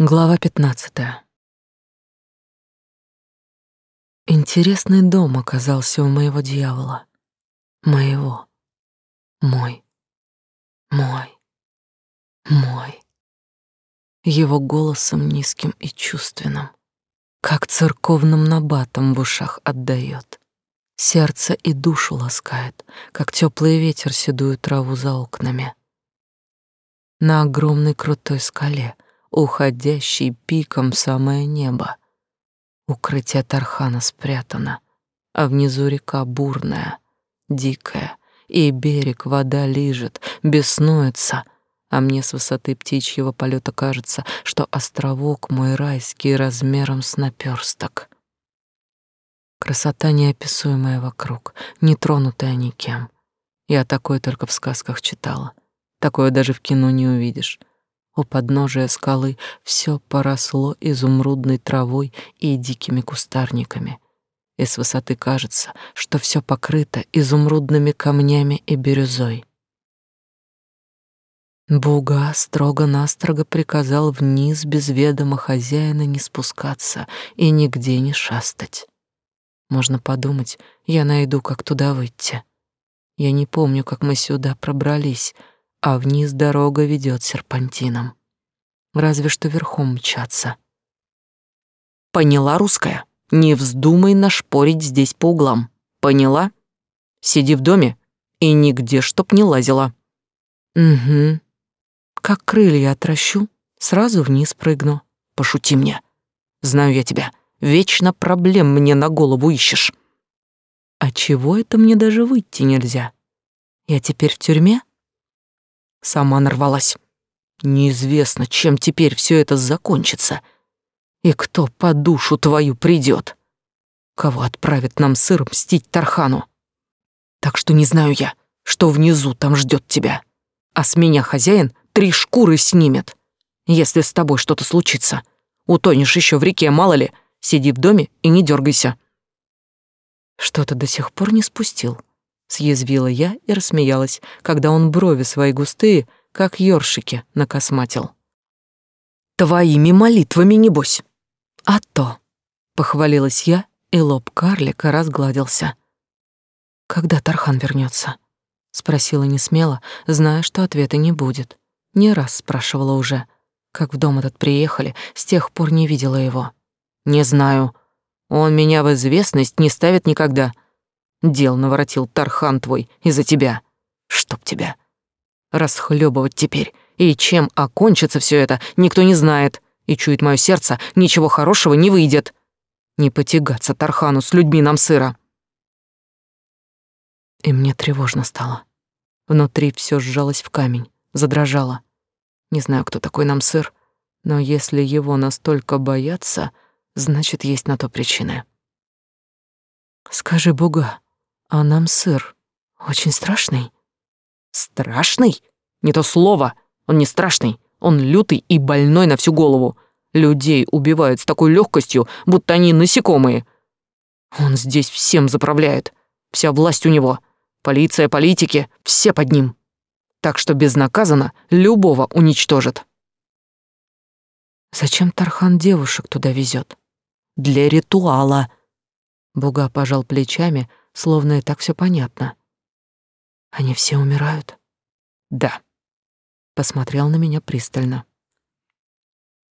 Глава пятнадцатая. Интересный дом оказался у моего дьявола. Моего. Мой. Мой. Мой. Его голосом низким и чувственным, как церковным набатом в ушах отдает. Сердце и душу ласкает, как теплый ветер седую траву за окнами. На огромной крутой скале — уходящий пиком в самое небо. Укрытие Тархана спрятано, а внизу река бурная, дикая, и берег вода лижет, беснуется, а мне с высоты птичьего полета кажется, что островок мой райский размером с наперсток. Красота неописуемая вокруг, не тронутая никем. Я такое только в сказках читала. Такое даже в кино не увидишь. У подножия скалы все поросло изумрудной травой и дикими кустарниками. И с высоты кажется, что все покрыто изумрудными камнями и бирюзой. Буга строго-настрого приказал вниз без ведома хозяина не спускаться и нигде не шастать. Можно подумать, я найду, как туда выйти. Я не помню, как мы сюда пробрались — а вниз дорога ведет серпантином. Разве что верхом мчаться. Поняла, русская? Не вздумай нашпорить здесь по углам. Поняла? Сиди в доме и нигде чтоб не лазила. Угу. Как крылья отращу, сразу вниз прыгну. Пошути мне. Знаю я тебя. Вечно проблем мне на голову ищешь. А чего это мне даже выйти нельзя? Я теперь в тюрьме? Сама нарвалась. Неизвестно, чем теперь все это закончится. И кто по душу твою придет. Кого отправит нам сыр мстить Тархану. Так что не знаю я, что внизу там ждет тебя. А с меня хозяин три шкуры снимет. Если с тобой что-то случится, утонешь еще в реке, мало ли, сиди в доме и не дергайся. Что-то до сих пор не спустил съязвила я и рассмеялась, когда он брови свои густые, как ёршики, накосматил. Твоими молитвами, небось. А то, похвалилась я, и лоб карлика разгладился. Когда Тархан вернется? спросила не смело, зная, что ответа не будет. Не раз спрашивала уже. Как в дом этот приехали, с тех пор не видела его. Не знаю. Он меня в известность не ставит никогда. Дел наворотил Тархан твой из-за тебя. Чтоб тебя. Расхлебывать теперь. И чем окончится все это, никто не знает. И чует мое сердце, ничего хорошего не выйдет. Не потягаться Тархану с людьми нам сыра. И мне тревожно стало. Внутри все сжалось в камень, задрожало. Не знаю, кто такой нам сыр, но если его настолько боятся, значит, есть на то причины. Скажи, Бога, а нам сыр очень страшный. Страшный? Не то слово. Он не страшный. Он лютый и больной на всю голову. Людей убивают с такой легкостью, будто они насекомые. Он здесь всем заправляет. Вся власть у него. Полиция, политики, все под ним. Так что безнаказанно любого уничтожит. Зачем Тархан девушек туда везет? Для ритуала. Буга пожал плечами, словно и так все понятно. Они все умирают? Да. Посмотрел на меня пристально.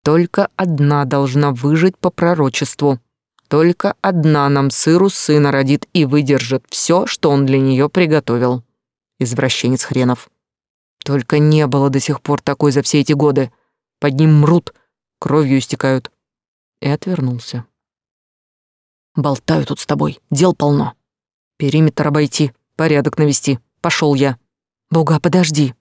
Только одна должна выжить по пророчеству. Только одна нам сыру сына родит и выдержит все, что он для нее приготовил. Извращенец хренов. Только не было до сих пор такой за все эти годы. Под ним мрут, кровью истекают. И отвернулся. Болтаю тут с тобой, дел полно. Периметр обойти, порядок навести. Пошел я. Бога, подожди.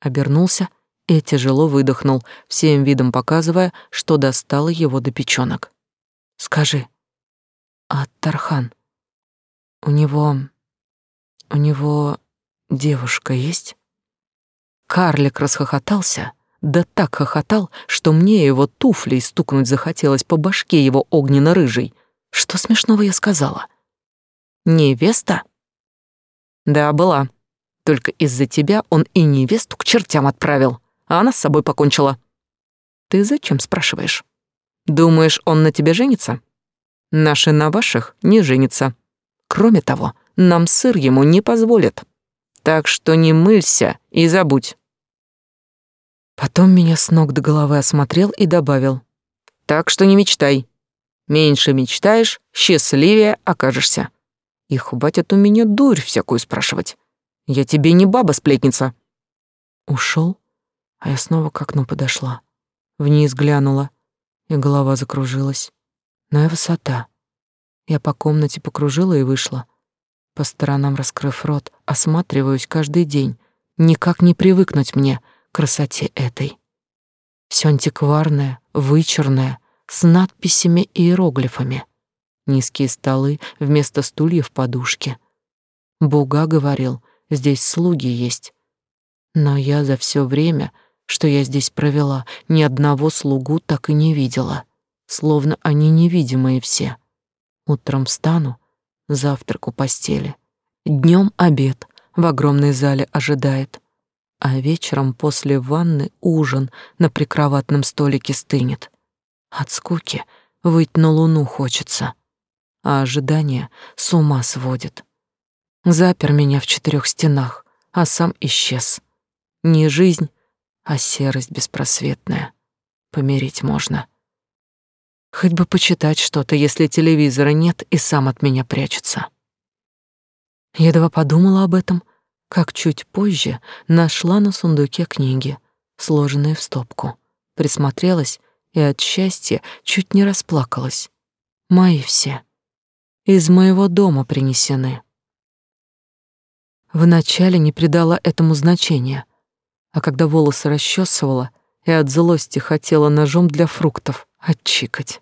Обернулся и тяжело выдохнул, всем видом показывая, что достало его до печёнок. Скажи, а Тархан, у него... у него девушка есть? Карлик расхохотался, да так хохотал, что мне его туфлей стукнуть захотелось по башке его огненно-рыжей. Что смешного я сказала? — Невеста? Да, была. Только из-за тебя он и невесту к чертям отправил, а она с собой покончила. Ты зачем спрашиваешь? Думаешь, он на тебе женится? Наши на ваших не женится. Кроме того, нам сыр ему не позволит. Так что не мылься и забудь. Потом меня с ног до головы осмотрел и добавил. Так что не мечтай. Меньше мечтаешь, счастливее окажешься. И хватит у меня дурь всякую спрашивать. Я тебе не баба-сплетница. Ушел, а я снова к окну подошла. Вниз глянула, и голова закружилась. Ну и высота. Я по комнате покружила и вышла. По сторонам раскрыв рот, осматриваюсь каждый день. Никак не привыкнуть мне к красоте этой. Все антикварное, вычурное, с надписями и иероглифами. Низкие столы, вместо стульев подушки. Буга говорил, здесь слуги есть. Но я за все время что я здесь провела, ни одного слугу так и не видела, словно они невидимые все. Утром встану, завтрак у постели, днем обед в огромной зале ожидает, а вечером после ванны ужин на прикроватном столике стынет. От скуки выть на луну хочется, а ожидание с ума сводит. Запер меня в четырех стенах, а сам исчез. Не жизнь, а серость беспросветная. Помирить можно. Хоть бы почитать что-то, если телевизора нет и сам от меня прячется. Едва подумала об этом, как чуть позже нашла на сундуке книги, сложенные в стопку. Присмотрелась и от счастья чуть не расплакалась. Мои все. Из моего дома принесены. Вначале не придала этому значения, а когда волосы расчесывала и от злости хотела ножом для фруктов отчикать.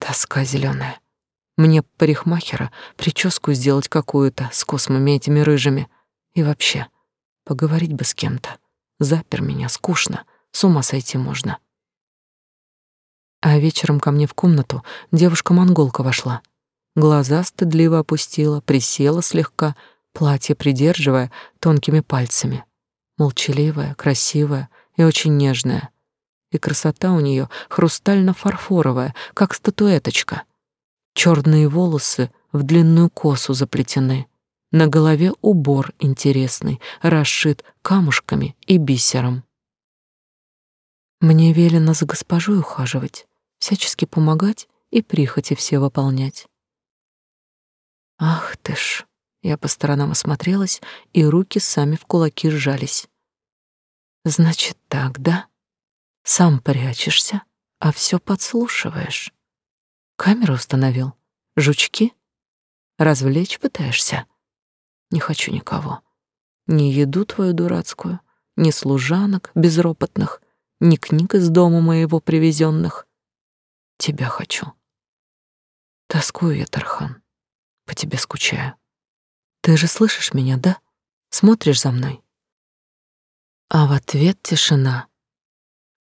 Тоска зеленая. Мне парикмахера прическу сделать какую-то с космами этими рыжими. И вообще, поговорить бы с кем-то. Запер меня, скучно, с ума сойти можно. Вечером ко мне в комнату девушка-монголка вошла. Глаза стыдливо опустила, присела слегка, платье придерживая тонкими пальцами. Молчаливая, красивая и очень нежная. И красота у нее хрустально-фарфоровая, как статуэточка. Черные волосы в длинную косу заплетены. На голове убор интересный, расшит камушками и бисером. Мне велено за госпожой ухаживать, всячески помогать и прихоти все выполнять. Ах ты ж! Я по сторонам осмотрелась, и руки сами в кулаки сжались. Значит так, да? Сам прячешься, а все подслушиваешь. Камеру установил? Жучки? Развлечь пытаешься? Не хочу никого. Ни еду твою дурацкую, ни служанок безропотных, ни книг из дома моего привезенных. Тебя хочу. Тоскую я, Тархан, по тебе скучаю. Ты же слышишь меня, да? Смотришь за мной? А в ответ тишина.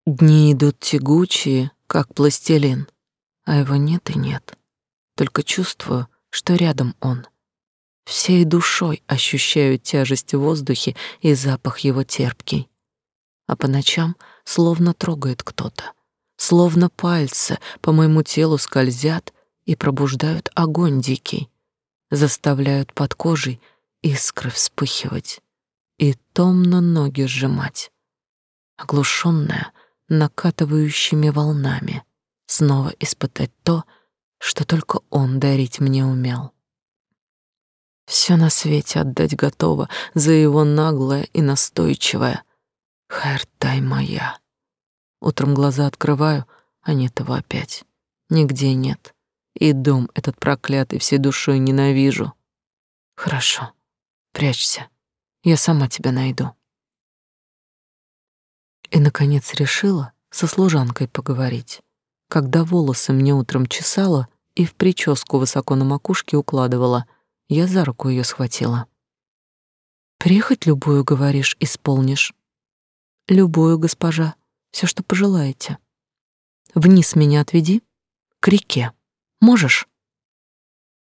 Дни идут тягучие, как пластилин, а его нет и нет. Только чувствую, что рядом он. Всей душой ощущаю тяжесть в воздухе и запах его терпкий. А по ночам словно трогает кто-то, словно пальцы по моему телу скользят и пробуждают огонь дикий, заставляют под кожей искры вспыхивать и томно ноги сжимать, оглушенная накатывающими волнами, снова испытать то, что только он дарить мне умел. Все на свете отдать готова за его наглое и настойчивое «Хайртай моя». Утром глаза открываю, а нет его опять. Нигде нет. И дом этот проклятый всей душой ненавижу. Хорошо, прячься. Я сама тебя найду. И, наконец, решила со служанкой поговорить. Когда волосы мне утром чесала и в прическу высоко на макушке укладывала, я за руку ее схватила. «Приехать любую, говоришь, исполнишь?» «Любую, госпожа, все, что пожелаете. Вниз меня отведи, к реке». Можешь?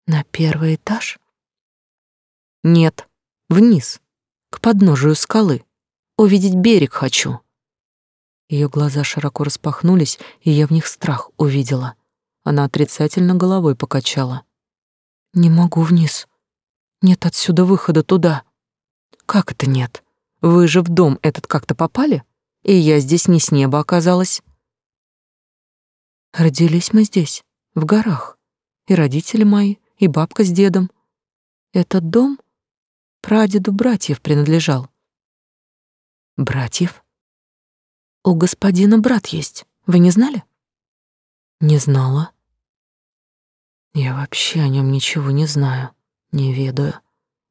На первый этаж? Нет, вниз, к подножию скалы. Увидеть берег хочу. Ее глаза широко распахнулись, и я в них страх увидела. Она отрицательно головой покачала. Не могу вниз. Нет отсюда выхода туда. Как это нет? Вы же в дом этот как-то попали? И я здесь не с неба оказалась. Родились мы здесь, в горах. И родители мои, и бабка с дедом. Этот дом прадеду братьев принадлежал. Братьев? У господина брат есть. Вы не знали? Не знала. Я вообще о нем ничего не знаю, не ведаю.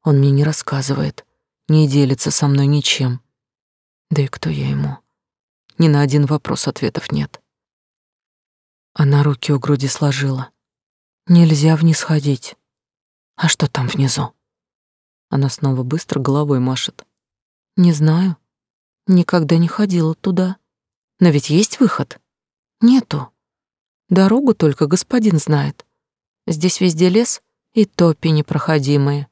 Он мне не рассказывает, не делится со мной ничем. Да и кто я ему? Ни на один вопрос ответов нет. Она руки у груди сложила. Нельзя вниз ходить. А что там внизу? Она снова быстро головой машет. Не знаю. Никогда не ходила туда. Но ведь есть выход? Нету. Дорогу только господин знает. Здесь везде лес и топи непроходимые.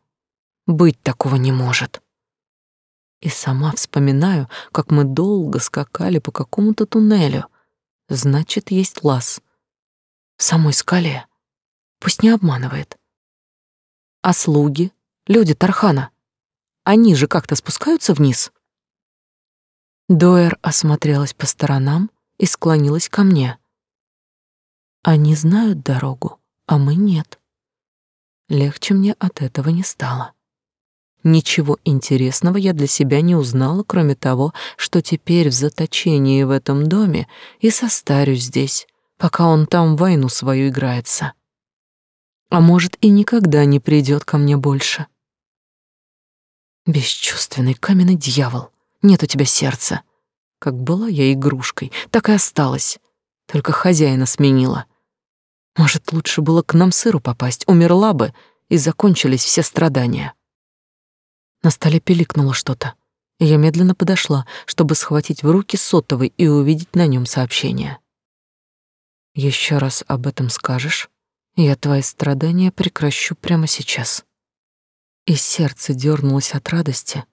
Быть такого не может. И сама вспоминаю, как мы долго скакали по какому-то туннелю. Значит, есть лаз. В самой скале. Пусть не обманывает. А слуги, люди Тархана, они же как-то спускаются вниз. Доер осмотрелась по сторонам и склонилась ко мне. Они знают дорогу а мы нет. Легче мне от этого не стало. Ничего интересного я для себя не узнала, кроме того, что теперь в заточении в этом доме и состарюсь здесь, пока он там войну свою играется. А может, и никогда не придет ко мне больше. Бесчувственный каменный дьявол, нет у тебя сердца. Как была я игрушкой, так и осталась, только хозяина сменила — может, лучше было к нам сыру попасть, умерла бы, и закончились все страдания. На столе пиликнуло что-то, я медленно подошла, чтобы схватить в руки сотовый и увидеть на нем сообщение. Еще раз об этом скажешь, я твои страдания прекращу прямо сейчас. И сердце дернулось от радости.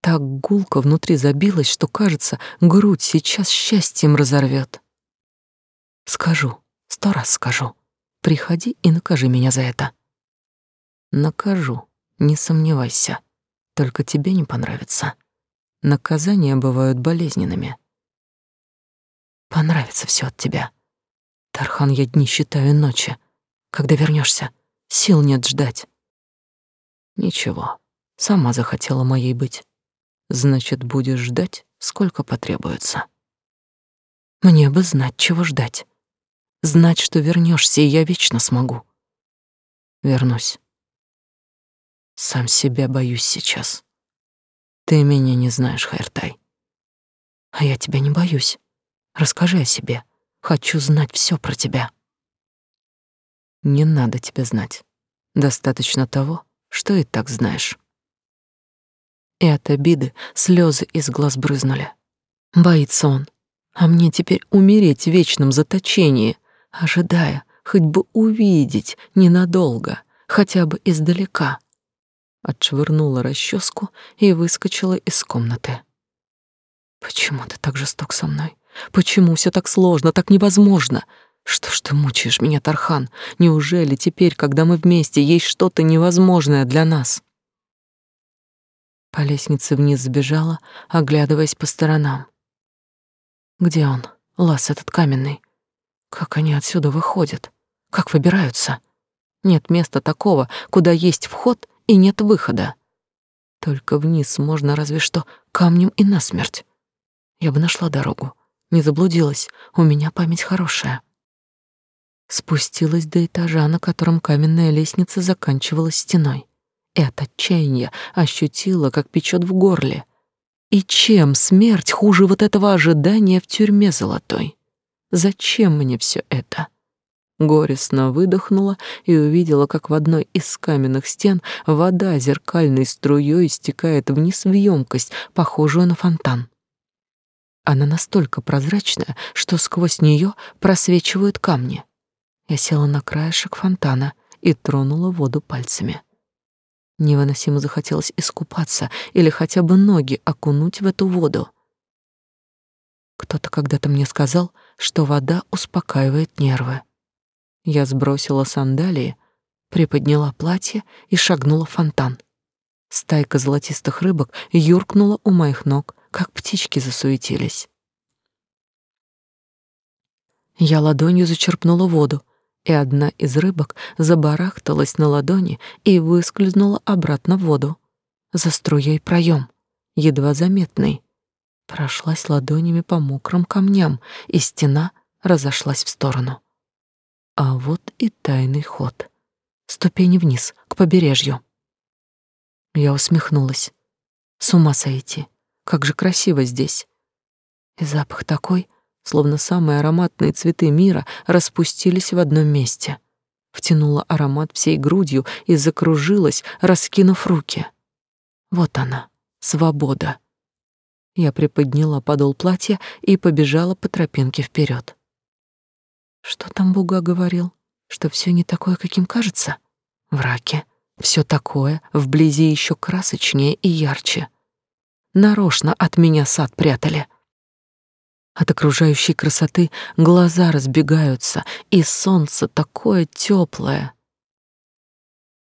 Так гулко внутри забилось, что, кажется, грудь сейчас счастьем разорвет. Скажу, Сто раз скажу. Приходи и накажи меня за это. Накажу, не сомневайся. Только тебе не понравится. Наказания бывают болезненными. Понравится все от тебя. Тархан, я дни считаю ночи. Когда вернешься, сил нет ждать. Ничего, сама захотела моей быть. Значит, будешь ждать, сколько потребуется. Мне бы знать, чего ждать знать, что вернешься, и я вечно смогу. Вернусь. Сам себя боюсь сейчас. Ты меня не знаешь, Хайртай. А я тебя не боюсь. Расскажи о себе. Хочу знать все про тебя. Не надо тебе знать. Достаточно того, что и так знаешь. И от обиды слезы из глаз брызнули. Боится он, а мне теперь умереть в вечном заточении, ожидая хоть бы увидеть ненадолго, хотя бы издалека. Отшвырнула расческу и выскочила из комнаты. Почему ты так жесток со мной? Почему все так сложно, так невозможно? Что ж ты мучаешь меня, Тархан? Неужели теперь, когда мы вместе, есть что-то невозможное для нас? По лестнице вниз сбежала, оглядываясь по сторонам. Где он, лаз этот каменный? Как они отсюда выходят? Как выбираются? Нет места такого, куда есть вход и нет выхода. Только вниз можно разве что камнем и насмерть. Я бы нашла дорогу, не заблудилась, у меня память хорошая. Спустилась до этажа, на котором каменная лестница заканчивалась стеной, и от отчаяния ощутила, как печет в горле. И чем смерть хуже вот этого ожидания в тюрьме золотой? Зачем мне все это? Горестно выдохнула и увидела, как в одной из каменных стен вода зеркальной струей стекает вниз в емкость, похожую на фонтан. Она настолько прозрачная, что сквозь нее просвечивают камни. Я села на краешек фонтана и тронула воду пальцами. Невыносимо захотелось искупаться или хотя бы ноги окунуть в эту воду. Кто-то когда-то мне сказал, что вода успокаивает нервы. Я сбросила сандалии, приподняла платье и шагнула в фонтан. Стайка золотистых рыбок юркнула у моих ног, как птички засуетились. Я ладонью зачерпнула воду, и одна из рыбок забарахталась на ладони и выскользнула обратно в воду. За струей проем, едва заметный. Прошлась ладонями по мокрым камням, и стена разошлась в сторону. А вот и тайный ход. Ступени вниз, к побережью. Я усмехнулась. С ума сойти. Как же красиво здесь. И запах такой, словно самые ароматные цветы мира распустились в одном месте. Втянула аромат всей грудью и закружилась, раскинув руки. Вот она, свобода. Я приподняла подол платья и побежала по тропинке вперед. Что там Буга говорил? Что все не такое, каким кажется? Враки. Все такое вблизи еще красочнее и ярче. Нарочно от меня сад прятали. От окружающей красоты глаза разбегаются, и солнце такое теплое.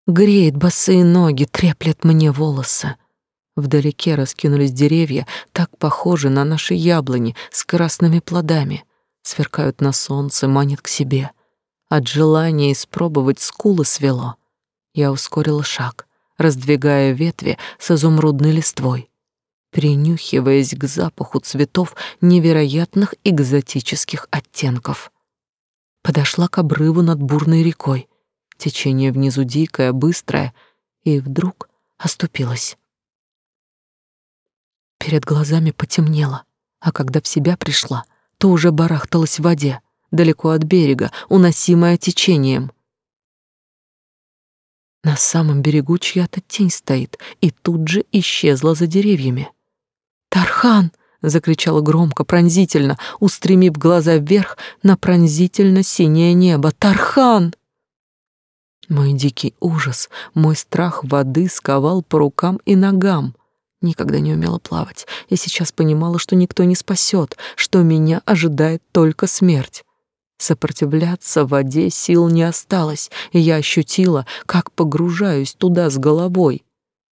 Греет босые ноги, треплет мне волосы. Вдалеке раскинулись деревья, так похожи на наши яблони с красными плодами. Сверкают на солнце, манят к себе. От желания испробовать скулы свело. Я ускорила шаг, раздвигая ветви с изумрудной листвой принюхиваясь к запаху цветов невероятных экзотических оттенков. Подошла к обрыву над бурной рекой. Течение внизу дикое, быстрое, и вдруг оступилась. Перед глазами потемнело, а когда в себя пришла, то уже барахталась в воде, далеко от берега, уносимая течением. На самом берегу чья-то тень стоит и тут же исчезла за деревьями. «Тархан!» — закричала громко, пронзительно, устремив глаза вверх на пронзительно-синее небо. «Тархан!» Мой дикий ужас, мой страх воды сковал по рукам и ногам. Никогда не умела плавать, и сейчас понимала, что никто не спасет, что меня ожидает только смерть. Сопротивляться в воде сил не осталось, и я ощутила, как погружаюсь туда с головой.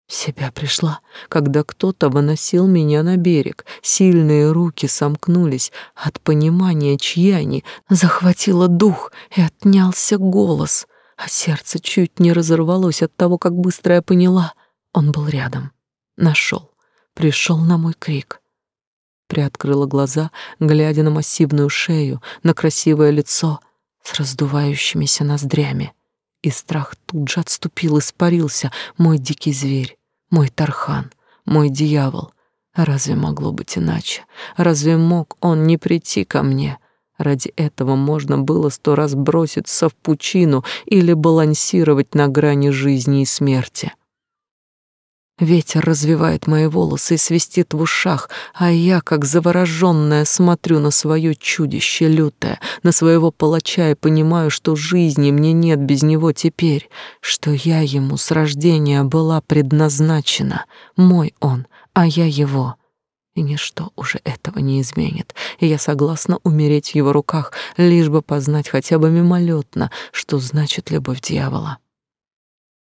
В себя пришла, когда кто-то выносил меня на берег. Сильные руки сомкнулись от понимания, чьи они. Захватило дух и отнялся голос, а сердце чуть не разорвалось от того, как быстро я поняла. Он был рядом. Нашел. Пришел на мой крик. Приоткрыла глаза, глядя на массивную шею, на красивое лицо с раздувающимися ноздрями и страх тут же отступил, испарился, мой дикий зверь, мой Тархан, мой дьявол. Разве могло быть иначе? Разве мог он не прийти ко мне? Ради этого можно было сто раз броситься в пучину или балансировать на грани жизни и смерти. Ветер развивает мои волосы и свистит в ушах, а я, как завороженная, смотрю на свое чудище лютое, на своего палача и понимаю, что жизни мне нет без него теперь, что я ему с рождения была предназначена, мой он, а я его. И ничто уже этого не изменит, и я согласна умереть в его руках, лишь бы познать хотя бы мимолетно, что значит любовь дьявола.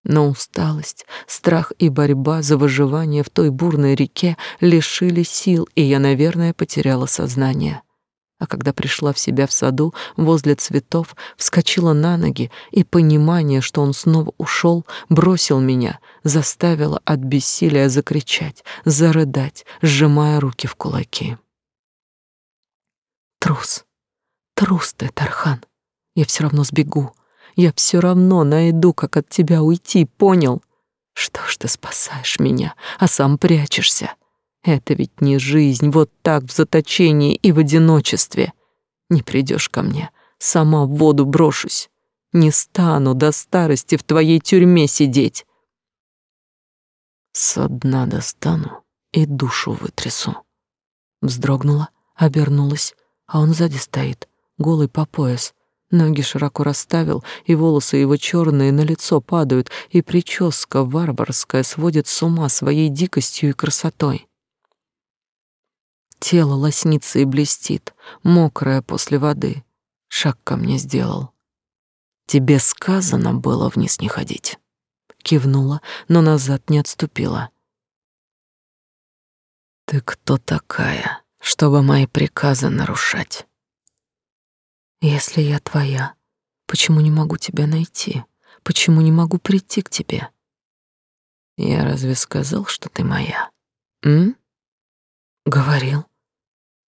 Но усталость, страх и борьба за выживание в той бурной реке лишили сил, и я, наверное, потеряла сознание. А когда пришла в себя в саду, возле цветов, вскочила на ноги, и понимание, что он снова ушел, бросил меня, заставило от бессилия закричать, зарыдать, сжимая руки в кулаки. Трус, трус ты, Тархан, я все равно сбегу, я все равно найду, как от тебя уйти, понял? Что ж ты спасаешь меня, а сам прячешься? Это ведь не жизнь, вот так в заточении и в одиночестве. Не придешь ко мне, сама в воду брошусь. Не стану до старости в твоей тюрьме сидеть. Со дна достану и душу вытрясу. Вздрогнула, обернулась, а он сзади стоит, голый по пояс, Ноги широко расставил, и волосы его черные на лицо падают, и прическа варварская сводит с ума своей дикостью и красотой. тело лоснится и блестит, мокрое после воды. Шаг ко мне сделал. Тебе сказано было вниз не ходить. Кивнула, но назад не отступила. Ты кто такая, чтобы мои приказы нарушать? Если я твоя, почему не могу тебя найти? Почему не могу прийти к тебе? Я разве сказал, что ты моя? М? Говорил.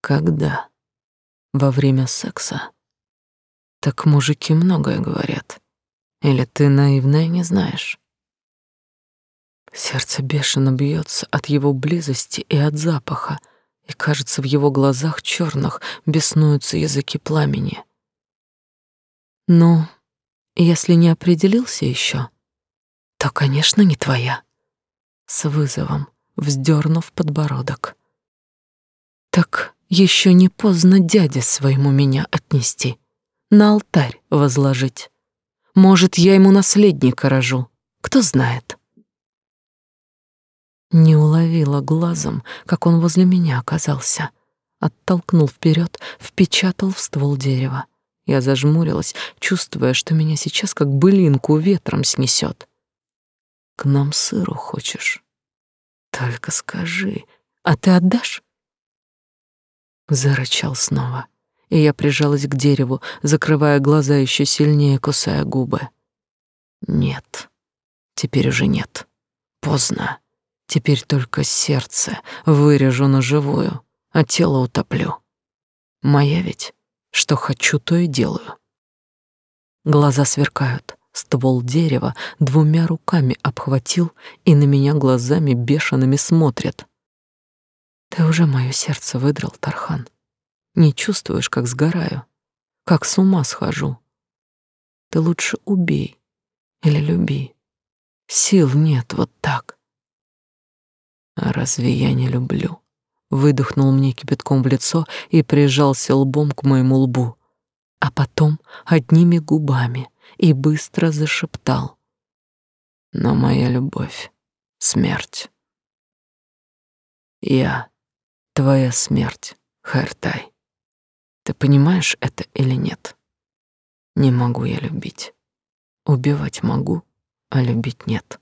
Когда? Во время секса. Так мужики многое говорят. Или ты наивная не знаешь? Сердце бешено бьется от его близости и от запаха, и, кажется, в его глазах черных беснуются языки пламени. Ну, если не определился еще, то, конечно, не твоя. С вызовом, вздернув подбородок. Так еще не поздно дяде своему меня отнести, на алтарь возложить. Может, я ему наследника рожу, кто знает. Не уловила глазом, как он возле меня оказался. Оттолкнул вперед, впечатал в ствол дерева. Я зажмурилась, чувствуя, что меня сейчас как былинку ветром снесет. К нам сыру хочешь? Только скажи, а ты отдашь? Зарычал снова, и я прижалась к дереву, закрывая глаза еще сильнее, кусая губы. Нет, теперь уже нет. Поздно. Теперь только сердце вырежу на живую, а тело утоплю. Моя ведь, что хочу, то и делаю. Глаза сверкают, ствол дерева двумя руками обхватил и на меня глазами бешеными смотрит. Ты уже мое сердце выдрал, Тархан. Не чувствуешь, как сгораю, как с ума схожу. Ты лучше убей или люби. Сил нет вот так. А разве я не люблю? Выдохнул мне кипятком в лицо и прижался лбом к моему лбу, а потом одними губами и быстро зашептал: "Но моя любовь смерть. Я твоя смерть, Хэртай. Ты понимаешь это или нет? Не могу я любить. Убивать могу, а любить нет.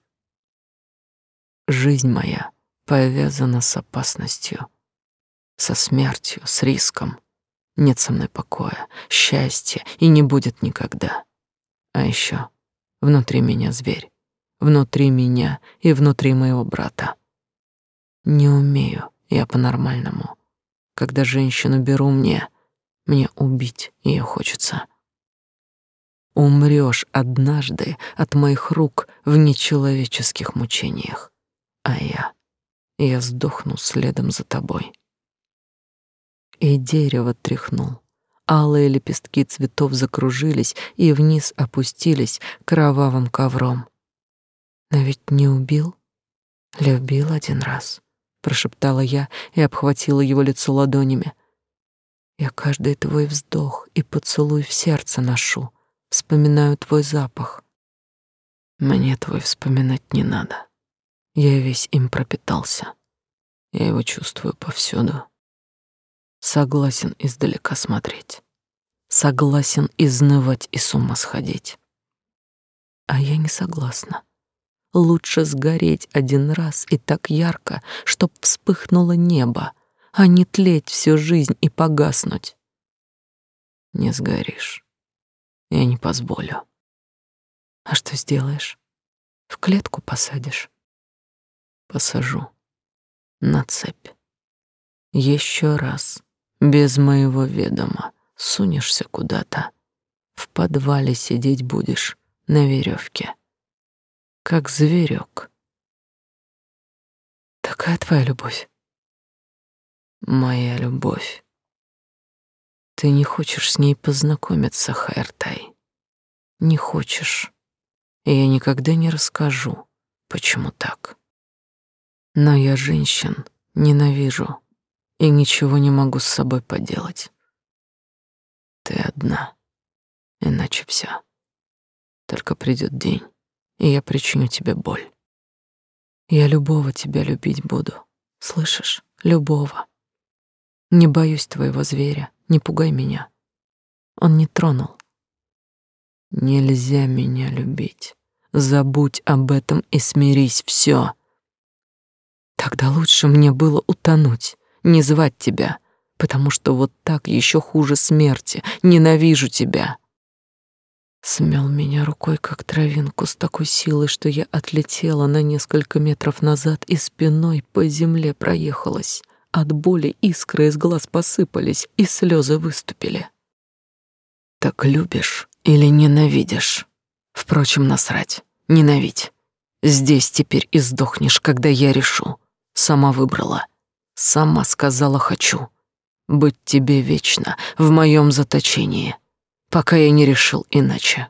Жизнь моя повязана с опасностью, со смертью, с риском. Нет со мной покоя, счастья и не будет никогда. А еще внутри меня зверь, внутри меня и внутри моего брата. Не умею я по-нормальному. Когда женщину беру мне, мне убить ее хочется. Умрешь однажды от моих рук в нечеловеческих мучениях, а я я сдохну следом за тобой. И дерево тряхнул. Алые лепестки цветов закружились и вниз опустились кровавым ковром. Но ведь не убил, любил один раз, прошептала я и обхватила его лицо ладонями. Я каждый твой вздох и поцелуй в сердце ношу, вспоминаю твой запах. Мне твой вспоминать не надо. Я весь им пропитался. Я его чувствую повсюду. Согласен издалека смотреть. Согласен изнывать и с ума сходить. А я не согласна. Лучше сгореть один раз и так ярко, чтоб вспыхнуло небо, а не тлеть всю жизнь и погаснуть. Не сгоришь. Я не позволю. А что сделаешь? В клетку посадишь? посажу на цепь. Еще раз, без моего ведома, сунешься куда-то. В подвале сидеть будешь на веревке, как зверек. Такая твоя любовь. Моя любовь. Ты не хочешь с ней познакомиться, Хайртай. Не хочешь. И я никогда не расскажу, почему так. Но я женщин ненавижу и ничего не могу с собой поделать. Ты одна, иначе все. Только придет день, и я причиню тебе боль. Я любого тебя любить буду, слышишь? Любого. Не боюсь твоего зверя, не пугай меня. Он не тронул. Нельзя меня любить. Забудь об этом и смирись, все. Тогда лучше мне было утонуть, не звать тебя, потому что вот так еще хуже смерти. Ненавижу тебя. Смел меня рукой, как травинку, с такой силой, что я отлетела на несколько метров назад и спиной по земле проехалась. От боли искры из глаз посыпались, и слезы выступили. Так любишь или ненавидишь? Впрочем, насрать. Ненавидь. Здесь теперь и сдохнешь, когда я решу. Сама выбрала. Сама сказала «хочу». Быть тебе вечно в моем заточении, пока я не решил иначе.